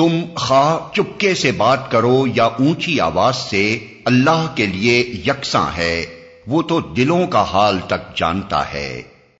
تم خواہ چپکے سے بات کرو یا اونچی آواز سے اللہ کے لیے یکساں ہے، وہ تو دلوں کا حال تک جانتا ہے۔